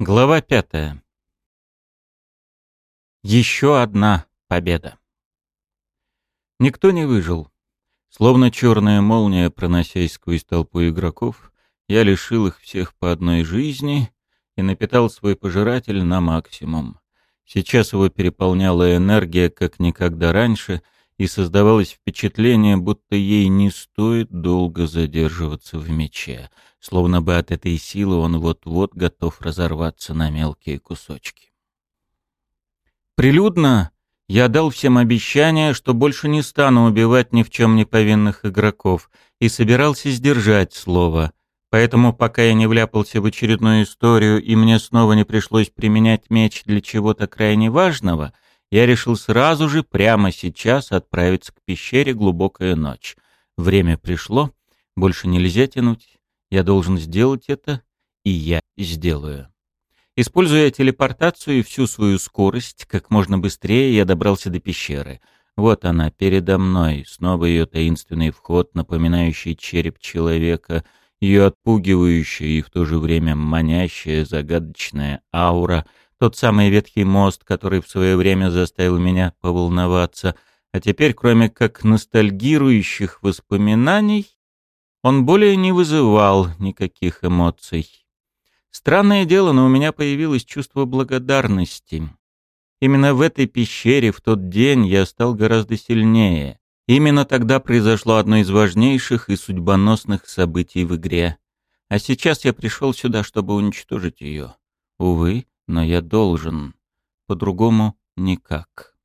Глава пятая. Еще одна победа. Никто не выжил. Словно черная молния, проносясь сквозь толпу игроков, я лишил их всех по одной жизни и напитал свой пожиратель на максимум. Сейчас его переполняла энергия, как никогда раньше, и создавалось впечатление, будто ей не стоит долго задерживаться в мече, словно бы от этой силы он вот-вот готов разорваться на мелкие кусочки. Прилюдно я дал всем обещание, что больше не стану убивать ни в чем не повинных игроков, и собирался сдержать слово. Поэтому, пока я не вляпался в очередную историю и мне снова не пришлось применять меч для чего-то крайне важного — я решил сразу же, прямо сейчас, отправиться к пещере «Глубокая ночь». Время пришло, больше нельзя тянуть. Я должен сделать это, и я сделаю. Используя телепортацию и всю свою скорость, как можно быстрее я добрался до пещеры. Вот она, передо мной, снова ее таинственный вход, напоминающий череп человека, ее отпугивающая и в то же время манящая загадочная аура — тот самый ветхий мост, который в свое время заставил меня поволноваться, а теперь, кроме как ностальгирующих воспоминаний, он более не вызывал никаких эмоций. Странное дело, но у меня появилось чувство благодарности. Именно в этой пещере в тот день я стал гораздо сильнее. Именно тогда произошло одно из важнейших и судьбоносных событий в игре. А сейчас я пришел сюда, чтобы уничтожить ее. Увы, но я должен. По-другому никак.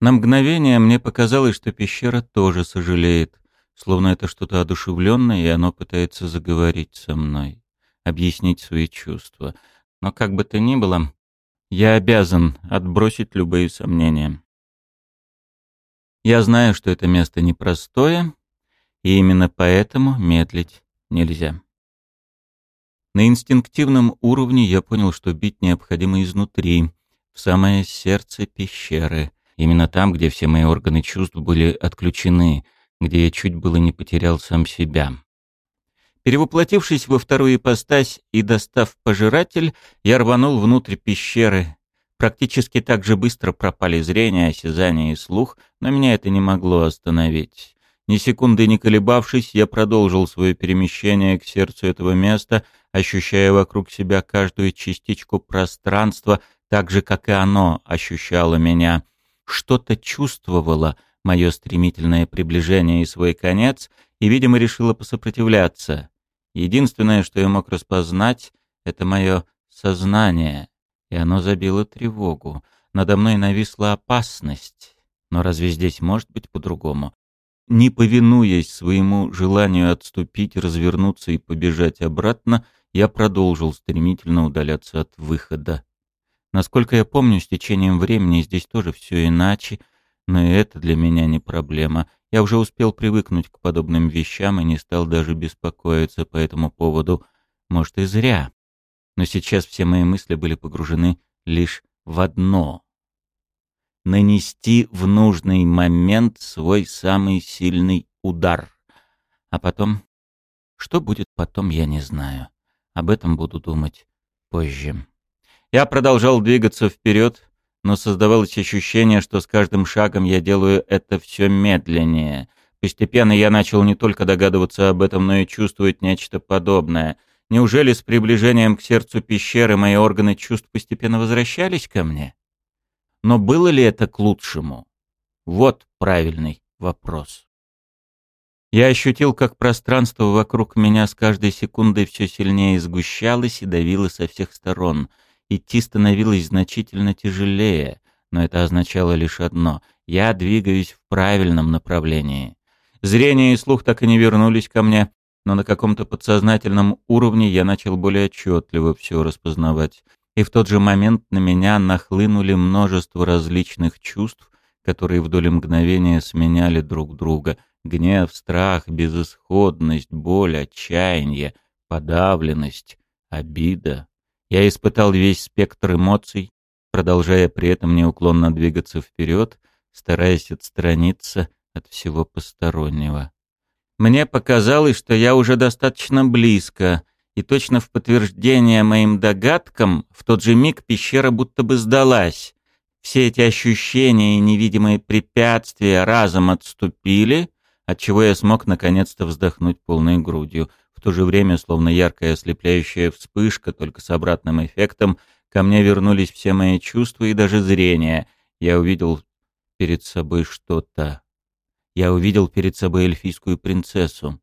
На мгновение мне показалось, что пещера тоже сожалеет, словно это что-то одушевленное, и оно пытается заговорить со мной, объяснить свои чувства. Но как бы то ни было, я обязан отбросить любые сомнения. Я знаю, что это место непростое, и именно поэтому медлить нельзя. На инстинктивном уровне я понял, что бить необходимо изнутри, в самое сердце пещеры, именно там, где все мои органы чувств были отключены, где я чуть было не потерял сам себя. Перевоплотившись во вторую ипостась и достав пожиратель, я рванул внутрь пещеры. Практически так же быстро пропали зрение, осязание и слух, но меня это не могло остановить. Ни секунды не колебавшись, я продолжил свое перемещение к сердцу этого места, ощущая вокруг себя каждую частичку пространства, так же, как и оно ощущало меня. Что-то чувствовало мое стремительное приближение и свой конец, и, видимо, решило посопротивляться. Единственное, что я мог распознать, это мое сознание, и оно забило тревогу. Надо мной нависла опасность. Но разве здесь может быть по-другому? Не повинуясь своему желанию отступить, развернуться и побежать обратно, я продолжил стремительно удаляться от выхода. Насколько я помню, с течением времени здесь тоже все иначе, но и это для меня не проблема. Я уже успел привыкнуть к подобным вещам и не стал даже беспокоиться по этому поводу. Может, и зря. Но сейчас все мои мысли были погружены лишь в одно нанести в нужный момент свой самый сильный удар. А потом... Что будет потом, я не знаю. Об этом буду думать позже. Я продолжал двигаться вперед, но создавалось ощущение, что с каждым шагом я делаю это все медленнее. Постепенно я начал не только догадываться об этом, но и чувствовать нечто подобное. Неужели с приближением к сердцу пещеры мои органы чувств постепенно возвращались ко мне? Но было ли это к лучшему? Вот правильный вопрос. Я ощутил, как пространство вокруг меня с каждой секундой все сильнее сгущалось и давило со всех сторон. Идти становилось значительно тяжелее, но это означало лишь одно — я двигаюсь в правильном направлении. Зрение и слух так и не вернулись ко мне, но на каком-то подсознательном уровне я начал более отчетливо все распознавать и в тот же момент на меня нахлынули множество различных чувств, которые вдоль мгновения сменяли друг друга. Гнев, страх, безысходность, боль, отчаяние, подавленность, обида. Я испытал весь спектр эмоций, продолжая при этом неуклонно двигаться вперед, стараясь отстраниться от всего постороннего. Мне показалось, что я уже достаточно близко — И точно в подтверждение моим догадкам, в тот же миг пещера будто бы сдалась. Все эти ощущения и невидимые препятствия разом отступили, отчего я смог наконец-то вздохнуть полной грудью. В то же время, словно яркая ослепляющая вспышка, только с обратным эффектом, ко мне вернулись все мои чувства и даже зрение. Я увидел перед собой что-то. Я увидел перед собой эльфийскую принцессу.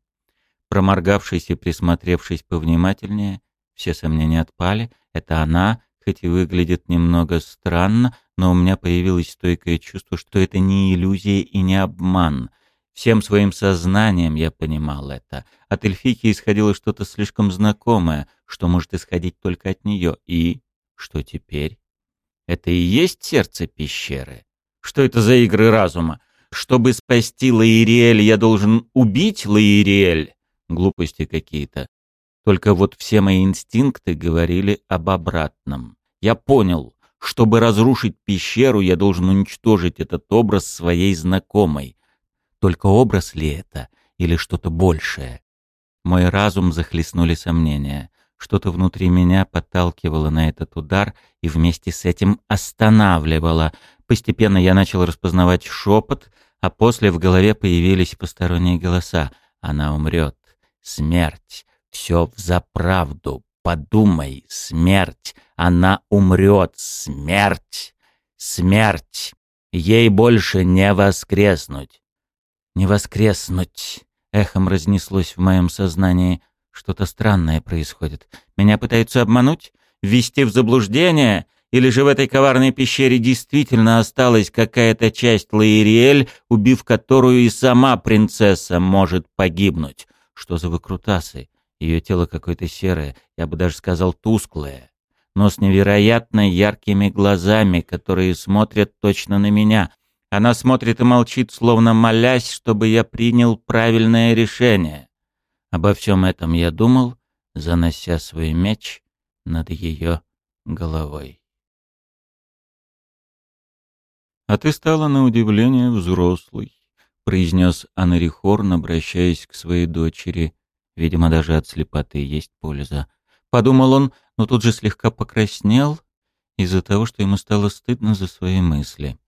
Проморгавшись и присмотревшись повнимательнее, все сомнения отпали. Это она, хоть и выглядит немного странно, но у меня появилось стойкое чувство, что это не иллюзия и не обман. Всем своим сознанием я понимал это. От эльфийки исходило что-то слишком знакомое, что может исходить только от нее. И что теперь? Это и есть сердце пещеры? Что это за игры разума? Чтобы спасти Лаириэль, я должен убить Лаириэль? Глупости какие-то. Только вот все мои инстинкты говорили об обратном. Я понял, чтобы разрушить пещеру, я должен уничтожить этот образ своей знакомой. Только образ ли это или что-то большее? Мой разум захлестнули сомнения. Что-то внутри меня подталкивало на этот удар и вместе с этим останавливало. Постепенно я начал распознавать шепот, а после в голове появились посторонние голоса. Она умрет. Смерть. Все взаправду. Подумай. Смерть. Она умрет. Смерть. Смерть. Ей больше не воскреснуть. Не воскреснуть. Эхом разнеслось в моем сознании. Что-то странное происходит. Меня пытаются обмануть? Ввести в заблуждение? Или же в этой коварной пещере действительно осталась какая-то часть Лаириэль, убив которую и сама принцесса может погибнуть? Что за выкрутасы? Ее тело какое-то серое, я бы даже сказал тусклое, но с невероятно яркими глазами, которые смотрят точно на меня. Она смотрит и молчит, словно молясь, чтобы я принял правильное решение. Обо всем этом я думал, занося свой меч над ее головой. «А ты стала на удивление взрослый», — произнес Анарихорн, обращаясь к своей дочери. Видимо, даже от слепоты есть польза. Подумал он, но тут же слегка покраснел из-за того, что ему стало стыдно за свои мысли.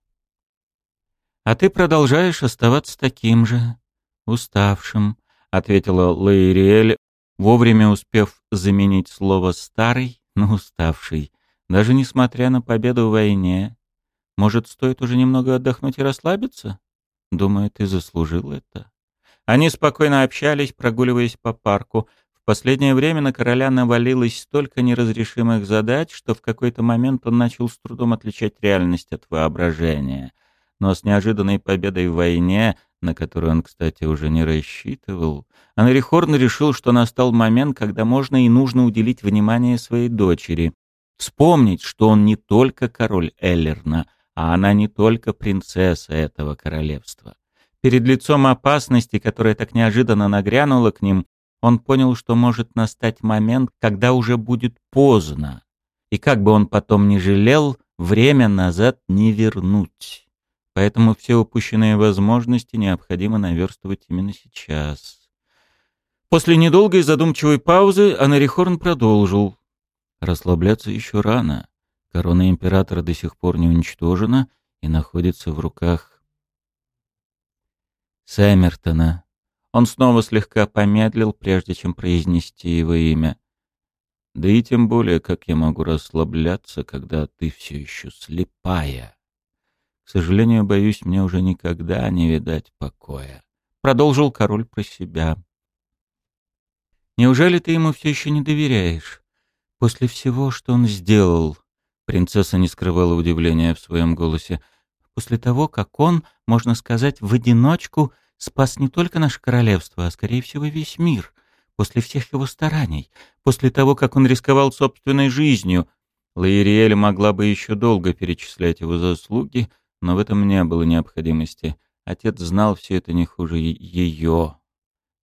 «А ты продолжаешь оставаться таким же, уставшим», — ответила Лаириэль, вовремя успев заменить слово «старый» на «уставший», даже несмотря на победу в войне. Может, стоит уже немного отдохнуть и расслабиться? Думаю, ты заслужил это. Они спокойно общались, прогуливаясь по парку. В последнее время на короля навалилось столько неразрешимых задач, что в какой-то момент он начал с трудом отличать реальность от воображения. Но с неожиданной победой в войне, на которую он, кстати, уже не рассчитывал, Анрихорн решил, что настал момент, когда можно и нужно уделить внимание своей дочери. Вспомнить, что он не только король Эллерна, а она не только принцесса этого королевства. Перед лицом опасности, которая так неожиданно нагрянула к ним, он понял, что может настать момент, когда уже будет поздно. И как бы он потом ни жалел, время назад не вернуть. Поэтому все упущенные возможности необходимо наверстывать именно сейчас. После недолгой задумчивой паузы Анарихорн продолжил. Расслабляться еще рано. Корона императора до сих пор не уничтожена и находится в руках Сэмертона. Он снова слегка помедлил, прежде чем произнести его имя. Да и тем более, как я могу расслабляться, когда ты все еще слепая. К сожалению, боюсь, мне уже никогда не видать покоя. Продолжил король про себя. Неужели ты ему все еще не доверяешь? После всего, что он сделал, Принцесса не скрывала удивления в своем голосе. После того, как он, можно сказать, в одиночку спас не только наше королевство, а, скорее всего, весь мир. После всех его стараний, после того, как он рисковал собственной жизнью. Лаириэль могла бы еще долго перечислять его заслуги, но в этом не было необходимости. Отец знал все это не хуже ее.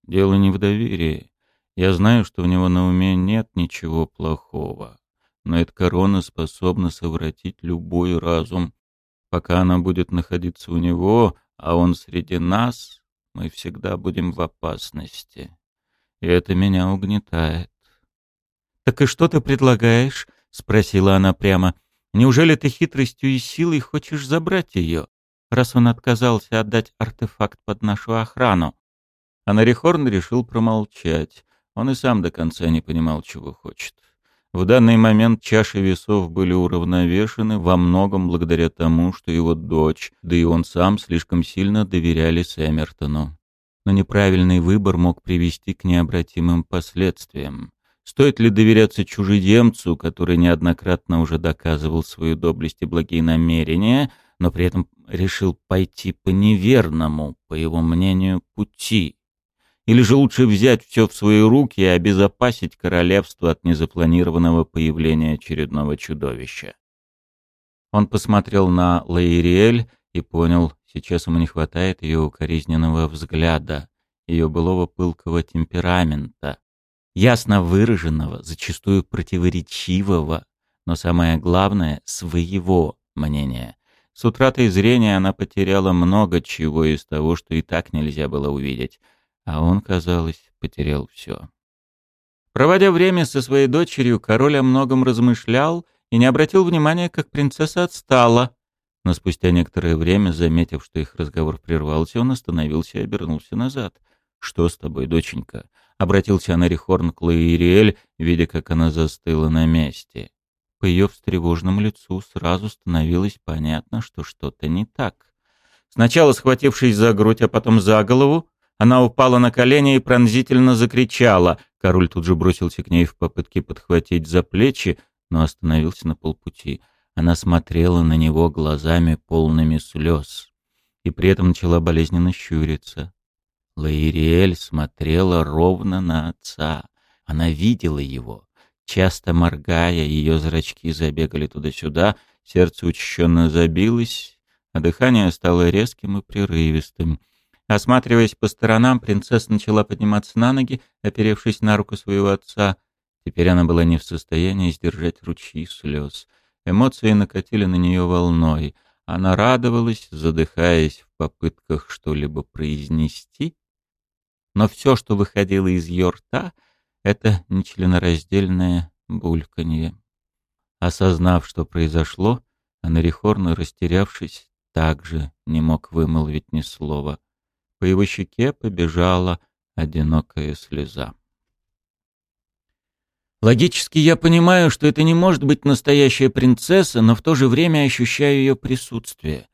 Дело не в доверии. Я знаю, что в него на уме нет ничего плохого но эта корона способна совратить любой разум. Пока она будет находиться у него, а он среди нас, мы всегда будем в опасности. И это меня угнетает. «Так и что ты предлагаешь?» — спросила она прямо. «Неужели ты хитростью и силой хочешь забрать ее, раз он отказался отдать артефакт под нашу охрану?» А Нарихорн решил промолчать. Он и сам до конца не понимал, чего хочет. В данный момент чаши весов были уравновешены во многом благодаря тому, что его дочь, да и он сам слишком сильно доверяли Сэмертону. Но неправильный выбор мог привести к необратимым последствиям. Стоит ли доверяться чужеземцу, который неоднократно уже доказывал свою доблесть и благие намерения, но при этом решил пойти по неверному, по его мнению, пути? Или же лучше взять все в свои руки и обезопасить королевство от незапланированного появления очередного чудовища? Он посмотрел на Лаириэль и понял, сейчас ему не хватает ее укоризненного взгляда, ее былого пылкого темперамента, ясно выраженного, зачастую противоречивого, но самое главное — своего мнения. С утратой зрения она потеряла много чего из того, что и так нельзя было увидеть — а он, казалось, потерял все. Проводя время со своей дочерью, король о многом размышлял и не обратил внимания, как принцесса отстала. Но спустя некоторое время, заметив, что их разговор прервался, он остановился и обернулся назад. «Что с тобой, доченька?» — обратился Анарихорн к Лаириэль, видя, как она застыла на месте. По ее встревоженному лицу сразу становилось понятно, что что-то не так. Сначала схватившись за грудь, а потом за голову, она упала на колени и пронзительно закричала. Король тут же бросился к ней в попытке подхватить за плечи, но остановился на полпути. Она смотрела на него глазами полными слез и при этом начала болезненно щуриться. Лаириэль смотрела ровно на отца. Она видела его. Часто моргая, ее зрачки забегали туда-сюда, сердце учащенно забилось, а дыхание стало резким и прерывистым. Осматриваясь по сторонам, принцесса начала подниматься на ноги, оперевшись на руку своего отца. Теперь она была не в состоянии сдержать ручьи слез. Эмоции накатили на нее волной. Она радовалась, задыхаясь в попытках что-либо произнести. Но все, что выходило из ее рта, это нечленораздельное бульканье. Осознав, что произошло, Анарихорн, растерявшись, также не мог вымолвить ни слова. По его щеке побежала одинокая слеза. Логически я понимаю, что это не может быть настоящая принцесса, но в то же время ощущаю ее присутствие.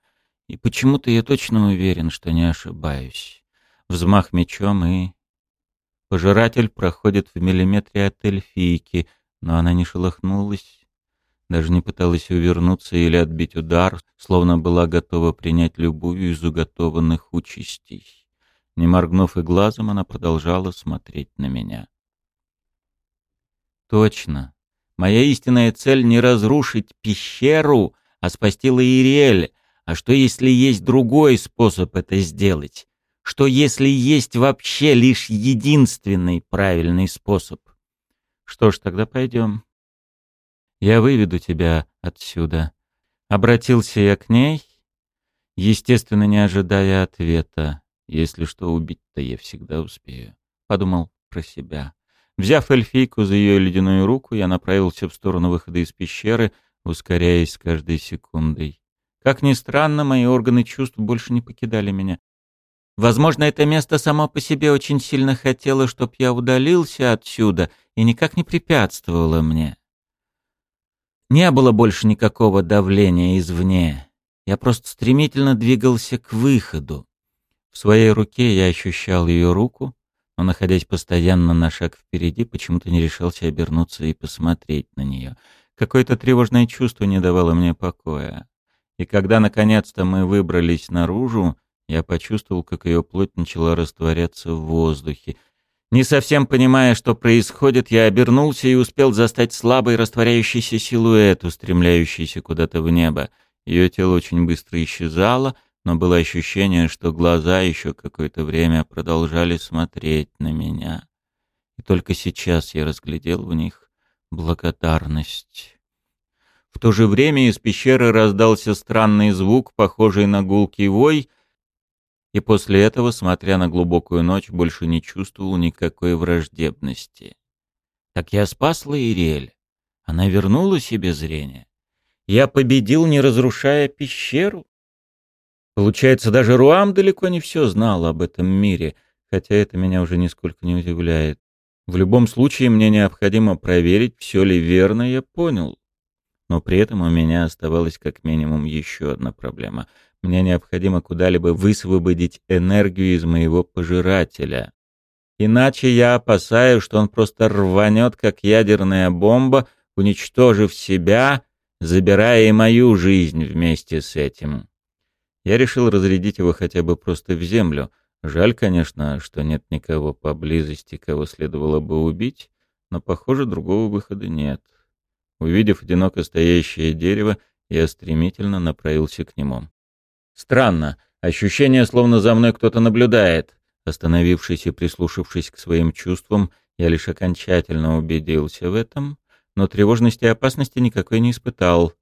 И почему-то я точно уверен, что не ошибаюсь. Взмах мечом и... Пожиратель проходит в миллиметре от эльфийки, но она не шелохнулась, даже не пыталась увернуться или отбить удар, словно была готова принять любую из уготованных участей. Не моргнув и глазом, она продолжала смотреть на меня. Точно. Моя истинная цель не разрушить пещеру, а спасти Лаириэль. А что, если есть другой способ это сделать? Что, если есть вообще лишь единственный правильный способ? Что ж, тогда пойдем. Я выведу тебя отсюда. Обратился я к ней, естественно, не ожидая ответа. Если что, убить-то я всегда успею. Подумал про себя. Взяв эльфийку за ее ледяную руку, я направился в сторону выхода из пещеры, ускоряясь с каждой секундой. Как ни странно, мои органы чувств больше не покидали меня. Возможно, это место само по себе очень сильно хотело, чтоб я удалился отсюда и никак не препятствовало мне. Не было больше никакого давления извне. Я просто стремительно двигался к выходу. В своей руке я ощущал ее руку, но, находясь постоянно на шаг впереди, почему-то не решался обернуться и посмотреть на нее. Какое-то тревожное чувство не давало мне покоя. И когда, наконец-то, мы выбрались наружу, я почувствовал, как ее плоть начала растворяться в воздухе — не совсем понимая, что происходит, я обернулся и успел застать слабый растворяющийся силуэт, устремляющийся куда-то в небо. Ее тело очень быстро исчезало, но было ощущение, что глаза еще какое-то время продолжали смотреть на меня. И только сейчас я разглядел в них благодарность. В то же время из пещеры раздался странный звук, похожий на гулкий вой — и после этого, смотря на глубокую ночь, больше не чувствовал никакой враждебности. Так я спас Лаириэль. Она вернула себе зрение. Я победил, не разрушая пещеру. Получается, даже Руам далеко не все знал об этом мире, хотя это меня уже нисколько не удивляет. В любом случае, мне необходимо проверить, все ли верно я понял. Но при этом у меня оставалась как минимум еще одна проблема. Мне необходимо куда-либо высвободить энергию из моего пожирателя. Иначе я опасаюсь, что он просто рванет, как ядерная бомба, уничтожив себя, забирая и мою жизнь вместе с этим. Я решил разрядить его хотя бы просто в землю. Жаль, конечно, что нет никого поблизости, кого следовало бы убить, но, похоже, другого выхода нет. Увидев одиноко стоящее дерево, я стремительно направился к нему. Странно, ощущение, словно за мной кто-то наблюдает. Остановившись и прислушавшись к своим чувствам, я лишь окончательно убедился в этом, но тревожности и опасности никакой не испытал.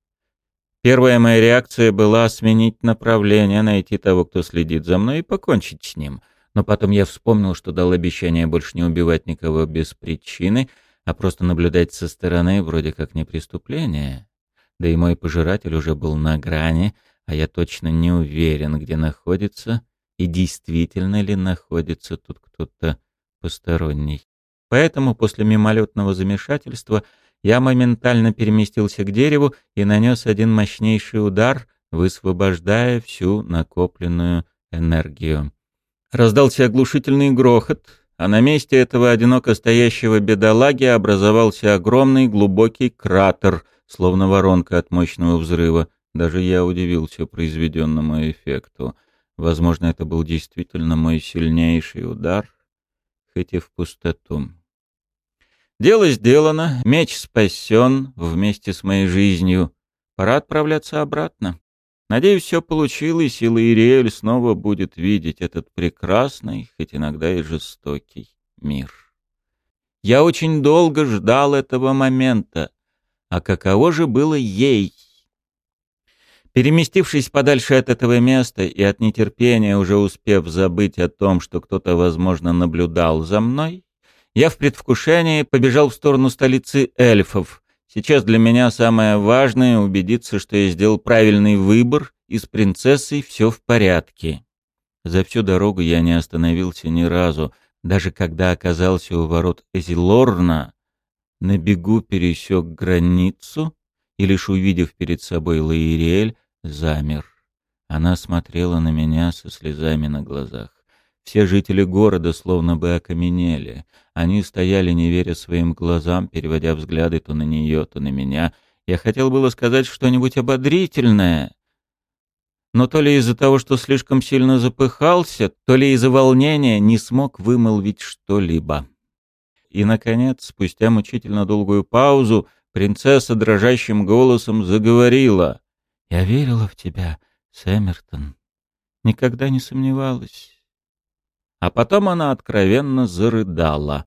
Первая моя реакция была сменить направление, найти того, кто следит за мной, и покончить с ним. Но потом я вспомнил, что дал обещание больше не убивать никого без причины, а просто наблюдать со стороны вроде как не преступление. Да и мой пожиратель уже был на грани, а я точно не уверен, где находится и действительно ли находится тут кто-то посторонний. Поэтому после мимолетного замешательства я моментально переместился к дереву и нанес один мощнейший удар, высвобождая всю накопленную энергию. Раздался оглушительный грохот, а на месте этого одиноко стоящего бедолаги образовался огромный глубокий кратер, словно воронка от мощного взрыва. Даже я удивился произведенному эффекту. Возможно, это был действительно мой сильнейший удар, хоть и в пустоту. Дело сделано, меч спасен вместе с моей жизнью. Пора отправляться обратно. Надеюсь, все получилось, и Лаириэль снова будет видеть этот прекрасный, хоть иногда и жестокий мир. Я очень долго ждал этого момента. А каково же было ей? Переместившись подальше от этого места и от нетерпения, уже успев забыть о том, что кто-то, возможно, наблюдал за мной, я в предвкушении побежал в сторону столицы эльфов. Сейчас для меня самое важное — убедиться, что я сделал правильный выбор, и с принцессой все в порядке. За всю дорогу я не остановился ни разу, даже когда оказался у ворот Эзилорна, на бегу пересек границу и, лишь увидев перед собой Лаириэль, замер. Она смотрела на меня со слезами на глазах. Все жители города словно бы окаменели. Они стояли, не веря своим глазам, переводя взгляды то на нее, то на меня. Я хотел было сказать что-нибудь ободрительное, но то ли из-за того, что слишком сильно запыхался, то ли из-за волнения не смог вымолвить что-либо. И, наконец, спустя мучительно долгую паузу, принцесса дрожащим голосом заговорила. «Я верила в тебя, Сэмертон. Никогда не сомневалась. А потом она откровенно зарыдала.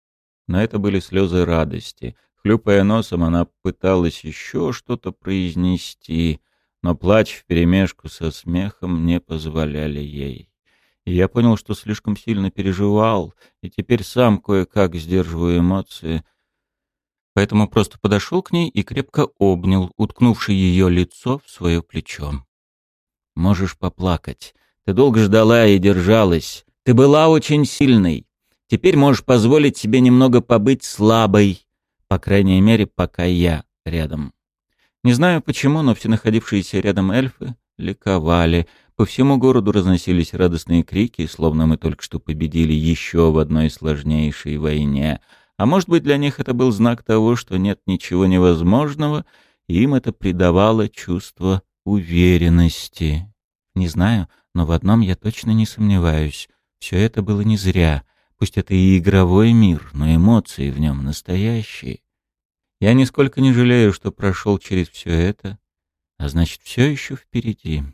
Но это были слезы радости. Хлюпая носом, она пыталась еще что-то произнести, но плач вперемешку со смехом не позволяли ей. И я понял, что слишком сильно переживал, и теперь сам кое-как сдерживаю эмоции. Поэтому просто подошел к ней и крепко обнял, уткнувший ее лицо в свое плечо. «Можешь поплакать. Ты долго ждала и держалась. Ты была очень сильной. Теперь можешь позволить себе немного побыть слабой, по крайней мере, пока я рядом. Не знаю почему, но все находившиеся рядом эльфы ликовали. По всему городу разносились радостные крики, словно мы только что победили еще в одной сложнейшей войне. А может быть, для них это был знак того, что нет ничего невозможного, и им это придавало чувство уверенности. Не знаю, но в одном я точно не сомневаюсь. Все это было не зря. Пусть это и игровой мир, но эмоции в нем настоящие. Я нисколько не жалею, что прошел через все это, а значит, все еще впереди.